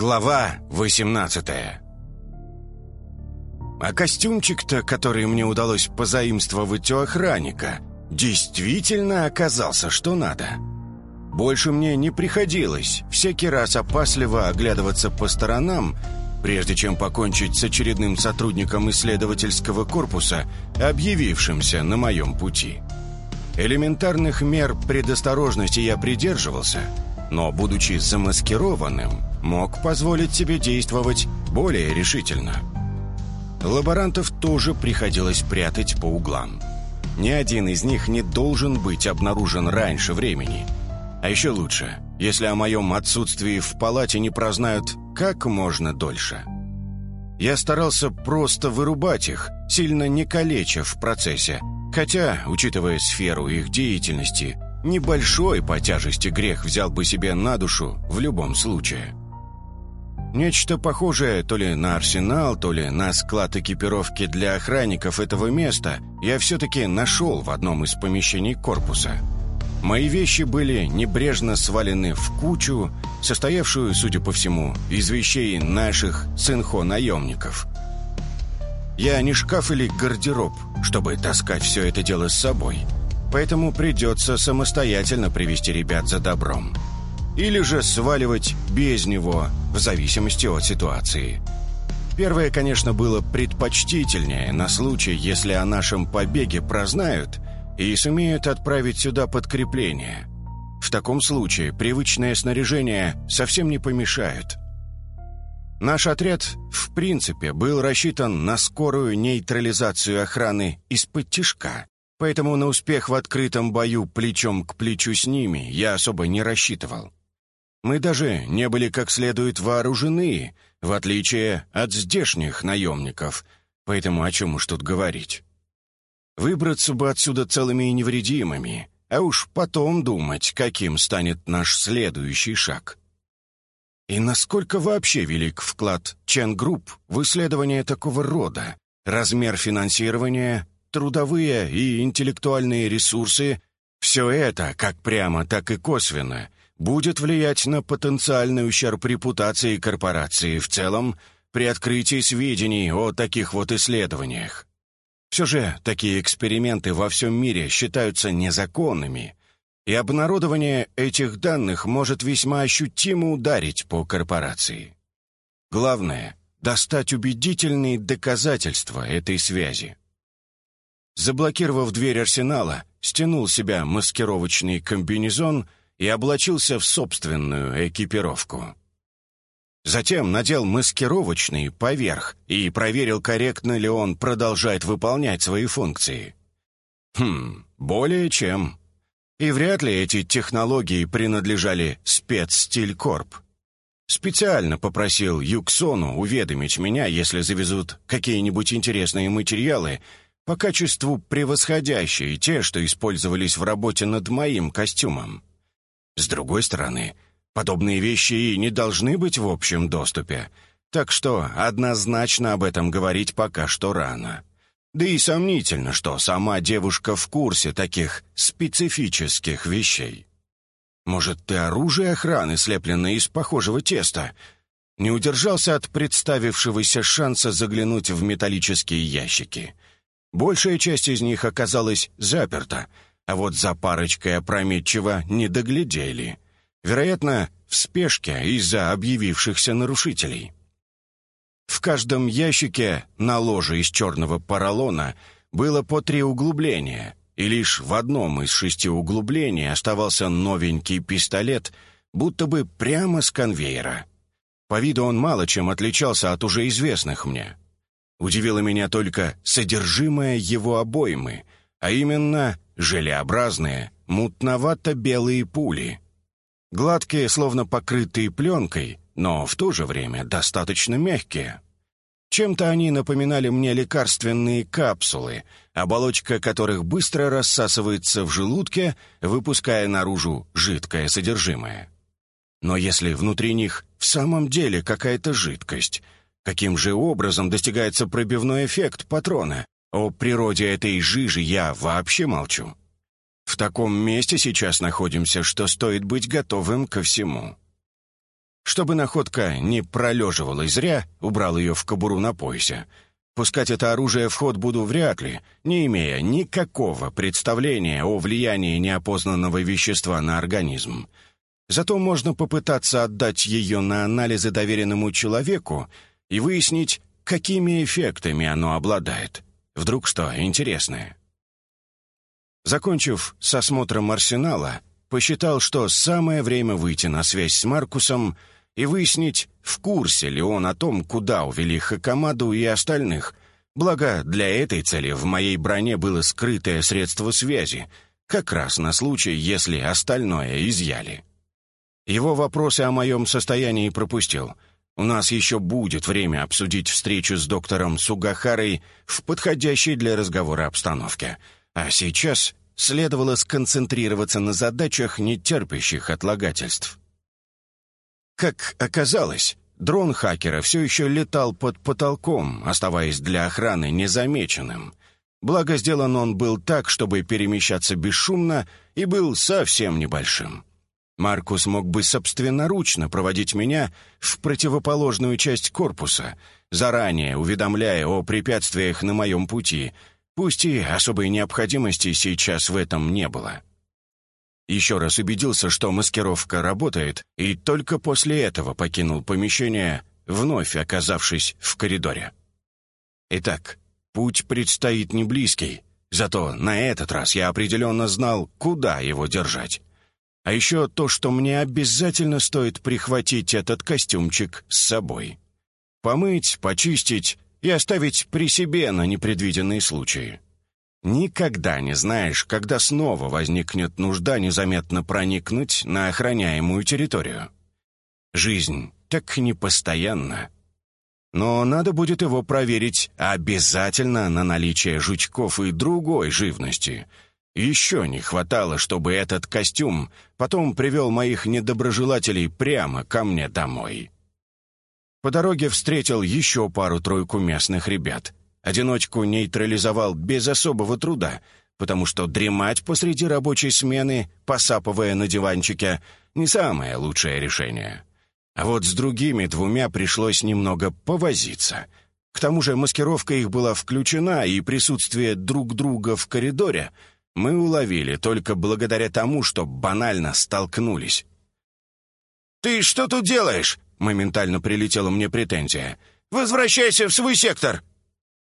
Глава 18 А костюмчик-то, который мне удалось позаимствовать у охранника, действительно оказался что надо. Больше мне не приходилось всякий раз опасливо оглядываться по сторонам, прежде чем покончить с очередным сотрудником исследовательского корпуса, объявившимся на моем пути. Элементарных мер предосторожности я придерживался, но, будучи замаскированным, мог позволить себе действовать более решительно. Лаборантов тоже приходилось прятать по углам. Ни один из них не должен быть обнаружен раньше времени. А еще лучше, если о моем отсутствии в палате не прознают как можно дольше. Я старался просто вырубать их, сильно не калеча в процессе, хотя, учитывая сферу их деятельности, небольшой по тяжести грех взял бы себе на душу в любом случае. Нечто похожее то ли на арсенал, то ли на склад экипировки для охранников этого места я все-таки нашел в одном из помещений корпуса. Мои вещи были небрежно свалены в кучу, состоявшую, судя по всему, из вещей наших сынхо-наемников. Я не шкаф или гардероб, чтобы таскать все это дело с собой, поэтому придется самостоятельно привести ребят за добром или же сваливать без него, в зависимости от ситуации. Первое, конечно, было предпочтительнее на случай, если о нашем побеге прознают и сумеют отправить сюда подкрепление. В таком случае привычное снаряжение совсем не помешает. Наш отряд, в принципе, был рассчитан на скорую нейтрализацию охраны из-под тишка, поэтому на успех в открытом бою плечом к плечу с ними я особо не рассчитывал. Мы даже не были как следует вооружены, в отличие от здешних наемников, поэтому о чем уж тут говорить. Выбраться бы отсюда целыми и невредимыми, а уж потом думать, каким станет наш следующий шаг. И насколько вообще велик вклад Чен Групп в исследование такого рода? Размер финансирования, трудовые и интеллектуальные ресурсы — все это, как прямо, так и косвенно — будет влиять на потенциальный ущерб репутации корпорации в целом при открытии сведений о таких вот исследованиях. Все же такие эксперименты во всем мире считаются незаконными, и обнародование этих данных может весьма ощутимо ударить по корпорации. Главное — достать убедительные доказательства этой связи. Заблокировав дверь арсенала, стянул себя маскировочный комбинезон — и облачился в собственную экипировку. Затем надел маскировочный поверх и проверил, корректно ли он продолжает выполнять свои функции. Хм, более чем. И вряд ли эти технологии принадлежали спецстилькорп. Специально попросил Юксону уведомить меня, если завезут какие-нибудь интересные материалы, по качеству превосходящие те, что использовались в работе над моим костюмом. С другой стороны, подобные вещи и не должны быть в общем доступе, так что однозначно об этом говорить пока что рано. Да и сомнительно, что сама девушка в курсе таких специфических вещей. Может, ты оружие охраны, слепленное из похожего теста? Не удержался от представившегося шанса заглянуть в металлические ящики. Большая часть из них оказалась заперта — а вот за парочкой опрометчиво не доглядели. Вероятно, в спешке из-за объявившихся нарушителей. В каждом ящике на ложе из черного поролона было по три углубления, и лишь в одном из шести углублений оставался новенький пистолет, будто бы прямо с конвейера. По виду он мало чем отличался от уже известных мне. Удивило меня только содержимое его обоймы, а именно желеобразные, мутновато-белые пули. Гладкие, словно покрытые пленкой, но в то же время достаточно мягкие. Чем-то они напоминали мне лекарственные капсулы, оболочка которых быстро рассасывается в желудке, выпуская наружу жидкое содержимое. Но если внутри них в самом деле какая-то жидкость, каким же образом достигается пробивной эффект патрона? О природе этой жижи я вообще молчу. В таком месте сейчас находимся, что стоит быть готовым ко всему. Чтобы находка не пролеживалась зря, убрал ее в кобуру на поясе. Пускать это оружие в ход буду вряд ли, не имея никакого представления о влиянии неопознанного вещества на организм. Зато можно попытаться отдать ее на анализы доверенному человеку и выяснить, какими эффектами оно обладает. Вдруг что интересное. Закончив с осмотром арсенала, посчитал, что самое время выйти на связь с Маркусом и выяснить, в курсе ли он о том, куда увели Хакамаду и остальных. Благо, для этой цели в моей броне было скрытое средство связи, как раз на случай, если остальное изъяли. Его вопросы о моем состоянии пропустил. У нас еще будет время обсудить встречу с доктором Сугахарой в подходящей для разговора обстановке. А сейчас следовало сконцентрироваться на задачах, не терпящих отлагательств. Как оказалось, дрон хакера все еще летал под потолком, оставаясь для охраны незамеченным. Благо, сделан он был так, чтобы перемещаться бесшумно, и был совсем небольшим. Маркус мог бы собственноручно проводить меня в противоположную часть корпуса, заранее уведомляя о препятствиях на моем пути, пусть и особой необходимости сейчас в этом не было. Еще раз убедился, что маскировка работает, и только после этого покинул помещение, вновь оказавшись в коридоре. Итак, путь предстоит не близкий, зато на этот раз я определенно знал, куда его держать. А еще то, что мне обязательно стоит прихватить этот костюмчик с собой. Помыть, почистить и оставить при себе на непредвиденные случаи. Никогда не знаешь, когда снова возникнет нужда незаметно проникнуть на охраняемую территорию. Жизнь так непостоянна. Но надо будет его проверить обязательно на наличие жучков и другой живности — еще не хватало, чтобы этот костюм потом привел моих недоброжелателей прямо ко мне домой. По дороге встретил еще пару-тройку местных ребят. Одиночку нейтрализовал без особого труда, потому что дремать посреди рабочей смены, посапывая на диванчике, не самое лучшее решение. А вот с другими двумя пришлось немного повозиться. К тому же маскировка их была включена, и присутствие друг друга в коридоре — мы уловили только благодаря тому, что банально столкнулись. «Ты что тут делаешь?» — моментально прилетела мне претензия. «Возвращайся в свой сектор!»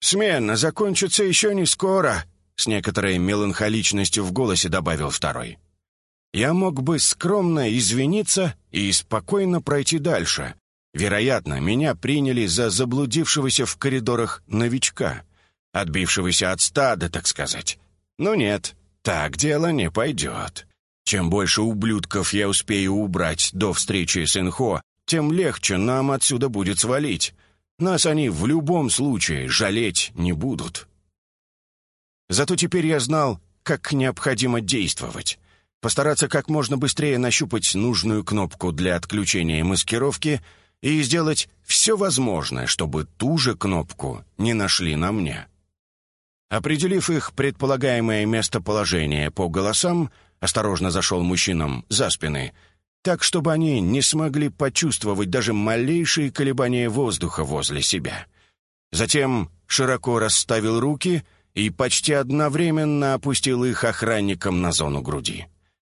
«Смена закончится еще не скоро», — с некоторой меланхоличностью в голосе добавил второй. «Я мог бы скромно извиниться и спокойно пройти дальше. Вероятно, меня приняли за заблудившегося в коридорах новичка, отбившегося от стада, так сказать. Но нет, так дело не пойдет. Чем больше ублюдков я успею убрать до встречи с Инхо, тем легче нам отсюда будет свалить. Нас они в любом случае жалеть не будут. Зато теперь я знал, как необходимо действовать. Постараться как можно быстрее нащупать нужную кнопку для отключения маскировки и сделать все возможное, чтобы ту же кнопку не нашли на мне. Определив их предполагаемое местоположение по голосам, осторожно зашел мужчинам за спины, так, чтобы они не смогли почувствовать даже малейшие колебания воздуха возле себя. Затем широко расставил руки и почти одновременно опустил их охранникам на зону груди.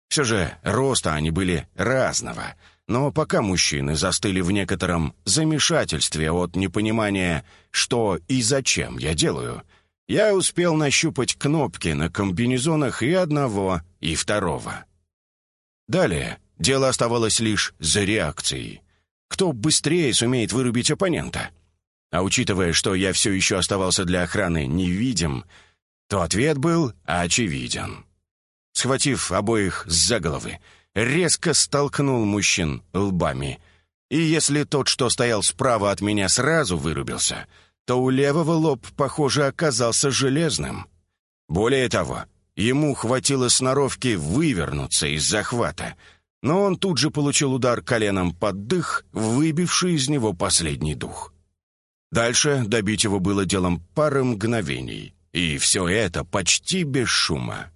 Все же роста они были разного, но пока мужчины застыли в некотором замешательстве от непонимания, что и зачем я делаю — я успел нащупать кнопки на комбинезонах и одного, и второго. Далее дело оставалось лишь за реакцией. Кто быстрее сумеет вырубить оппонента? А учитывая, что я все еще оставался для охраны невидим, то ответ был очевиден. Схватив обоих за головы, резко столкнул мужчин лбами. И если тот, что стоял справа от меня, сразу вырубился — то у левого лоб, похоже, оказался железным. Более того, ему хватило сноровки вывернуться из захвата, но он тут же получил удар коленом под дых, выбивший из него последний дух. Дальше добить его было делом пары мгновений, и все это почти без шума.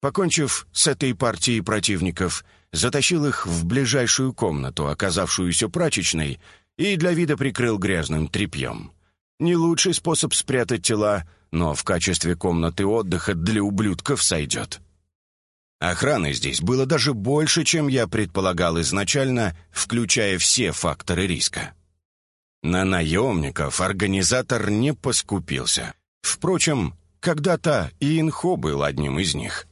Покончив с этой партией противников, затащил их в ближайшую комнату, оказавшуюся прачечной, и для вида прикрыл грязным тряпьем. Не лучший способ спрятать тела, но в качестве комнаты отдыха для ублюдков сойдет. Охраны здесь было даже больше, чем я предполагал изначально, включая все факторы риска. На наемников организатор не поскупился. Впрочем, когда-то и Инхо был одним из них.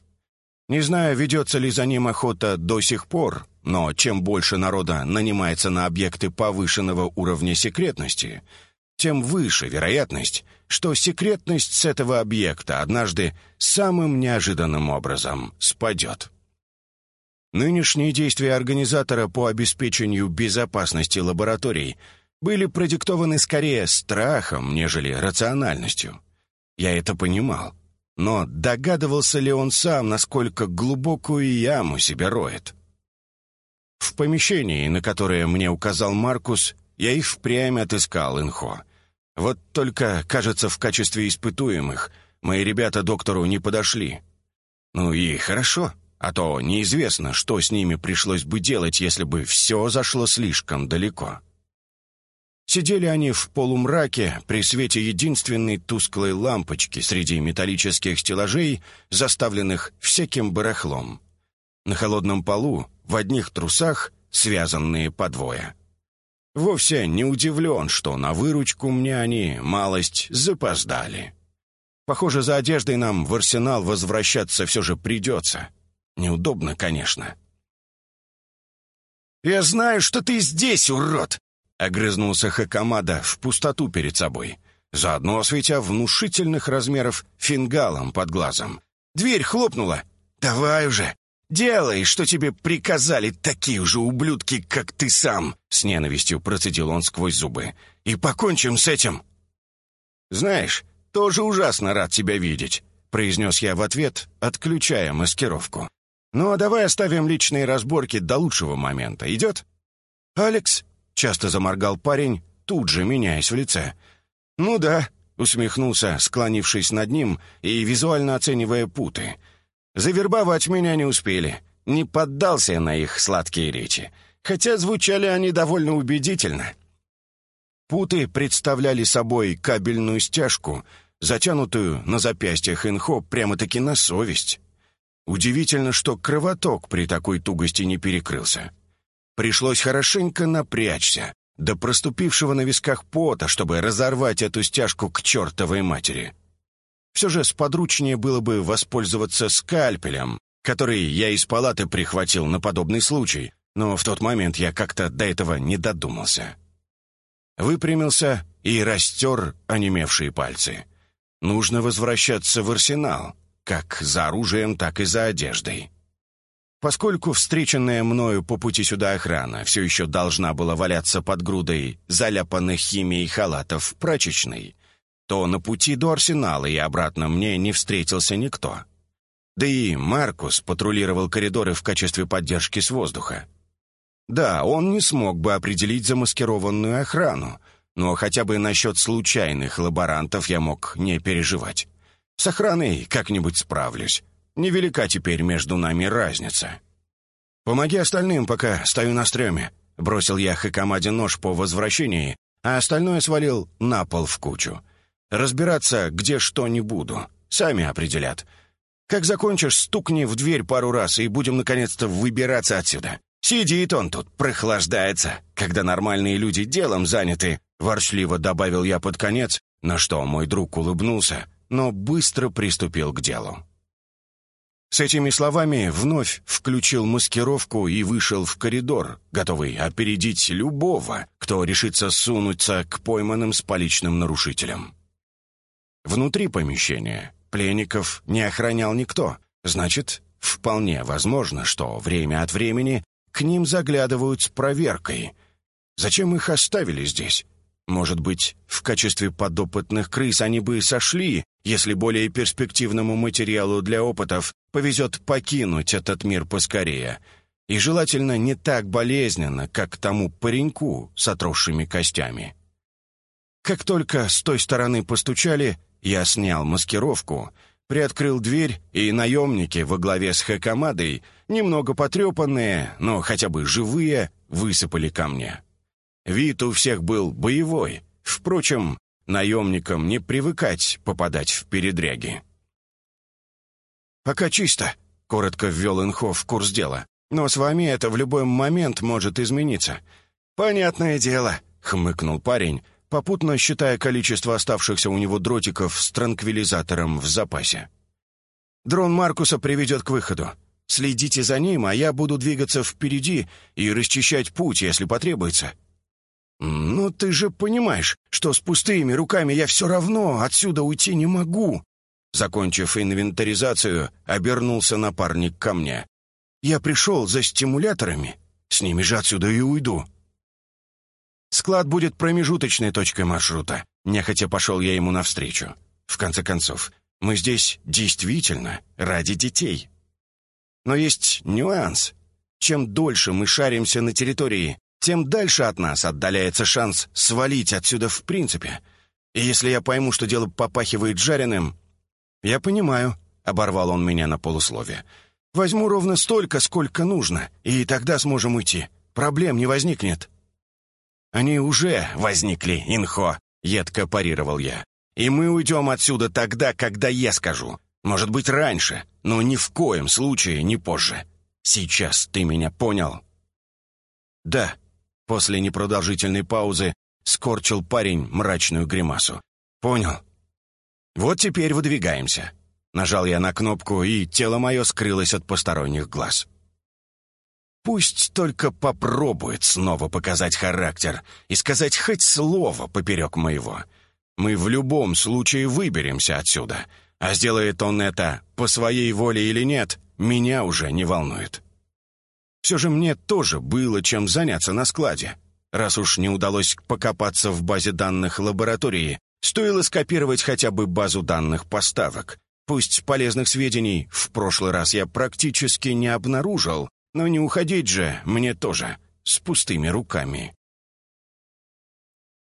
Не знаю, ведется ли за ним охота до сих пор, но чем больше народа нанимается на объекты повышенного уровня секретности, тем выше вероятность, что секретность с этого объекта однажды самым неожиданным образом спадет. Нынешние действия организатора по обеспечению безопасности лабораторий были продиктованы скорее страхом, нежели рациональностью. Я это понимал, но догадывался ли он сам, насколько глубокую яму себе роет? В помещении, на которое мне указал Маркус, я и впрямь отыскал инхо. Вот только, кажется, в качестве испытуемых мои ребята доктору не подошли. Ну и хорошо, а то неизвестно, что с ними пришлось бы делать, если бы все зашло слишком далеко. Сидели они в полумраке при свете единственной тусклой лампочки среди металлических стеллажей, заставленных всяким барахлом. На холодном полу, в одних трусах, связанные по двое. Вовсе не удивлен, что на выручку мне они малость запоздали. Похоже, за одеждой нам в арсенал возвращаться все же придется. Неудобно, конечно. «Я знаю, что ты здесь, урод!» — огрызнулся Хакамада в пустоту перед собой, заодно осветя внушительных размеров фингалом под глазом. «Дверь хлопнула! Давай уже! «Делай, что тебе приказали такие же ублюдки, как ты сам!» С ненавистью процедил он сквозь зубы. «И покончим с этим!» «Знаешь, тоже ужасно рад тебя видеть», произнес я в ответ, отключая маскировку. «Ну, а давай оставим личные разборки до лучшего момента. Идет?» «Алекс?» — часто заморгал парень, тут же меняясь в лице. «Ну да», — усмехнулся, склонившись над ним и визуально оценивая путы — Завербовать меня не успели. Не поддался на их сладкие речи. Хотя звучали они довольно убедительно. Путы представляли собой кабельную стяжку, затянутую на запястьях инхо прямо-таки на совесть. Удивительно, что кровоток при такой тугости не перекрылся. Пришлось хорошенько напрячься, до проступившего на висках пота, чтобы разорвать эту стяжку к чертовой матери. Все же сподручнее было бы воспользоваться скальпелем, который я из палаты прихватил на подобный случай, но в тот момент я как-то до этого не додумался. Выпрямился и растер онемевшие пальцы. Нужно возвращаться в арсенал, как за оружием, так и за одеждой. Поскольку встреченная мною по пути сюда охрана все еще должна была валяться под грудой заляпанных химией халатов прачечной, то на пути до Арсенала и обратно мне не встретился никто. Да и Маркус патрулировал коридоры в качестве поддержки с воздуха. Да, он не смог бы определить замаскированную охрану, но хотя бы насчет случайных лаборантов я мог не переживать. С охраной как-нибудь справлюсь. Невелика теперь между нами разница. «Помоги остальным, пока стою на стреме», — бросил я Хакамаде нож по возвращении, а остальное свалил на пол в кучу. Разбираться, где что, не буду. Сами определят. Как закончишь, стукни в дверь пару раз, и будем наконец-то выбираться отсюда. Сидит он тут, прохлаждается, когда нормальные люди делом заняты», — ворчливо добавил я под конец, на что мой друг улыбнулся, но быстро приступил к делу. С этими словами вновь включил маскировку и вышел в коридор, готовый опередить любого, кто решится сунуться к пойманным с поличным нарушителям. Внутри помещения пленников не охранял никто. Значит, вполне возможно, что время от времени к ним заглядывают с проверкой. Зачем их оставили здесь? Может быть, в качестве подопытных крыс они бы сошли, если более перспективному материалу для опытов повезет покинуть этот мир поскорее. И желательно не так болезненно, как тому пареньку с отросшими костями. Как только с той стороны постучали, я снял маскировку, приоткрыл дверь, и наемники во главе с Хэкамадой, немного потрепанные, но хотя бы живые, высыпали ко мне. Вид у всех был боевой. Впрочем, наемникам не привыкать попадать в передряги. «Пока чисто», — коротко ввел Инхо в курс дела. «Но с вами это в любой момент может измениться». «Понятное дело», — хмыкнул парень, попутно считая количество оставшихся у него дротиков с транквилизатором в запасе. «Дрон Маркуса приведет к выходу. Следите за ним, а я буду двигаться впереди и расчищать путь, если потребуется». «Ну, ты же понимаешь, что с пустыми руками я все равно отсюда уйти не могу», Закончив инвентаризацию, обернулся напарник ко мне. «Я пришел за стимуляторами. С ними же отсюда и уйду». «Склад будет промежуточной точкой маршрута», — нехотя пошел я ему навстречу. «В конце концов, мы здесь действительно ради детей». Но есть нюанс. Чем дольше мы шаримся на территории, тем дальше от нас отдаляется шанс свалить отсюда в принципе. И если я пойму, что дело попахивает жареным, «Я понимаю», — оборвал он меня на полусловие. «Возьму ровно столько, сколько нужно, и тогда сможем уйти. Проблем не возникнет». «Они уже возникли, Инхо», — едко парировал я. «И мы уйдем отсюда тогда, когда я скажу. Может быть, раньше, но ни в коем случае не позже. Сейчас ты меня понял?» «Да», — после непродолжительной паузы скорчил парень мрачную гримасу. «Понял. «Вот теперь выдвигаемся». Нажал я на кнопку, и тело мое скрылось от посторонних глаз. Пусть только попробует снова показать характер и сказать хоть слово поперек моего. Мы в любом случае выберемся отсюда, а сделает он это по своей воле или нет, меня уже не волнует. Все же мне тоже было чем заняться на складе. Раз уж не удалось покопаться в базе данных лаборатории, Стоило скопировать хотя бы базу данных поставок. Пусть полезных сведений в прошлый раз я практически не обнаружил, но не уходить же мне тоже с пустыми руками.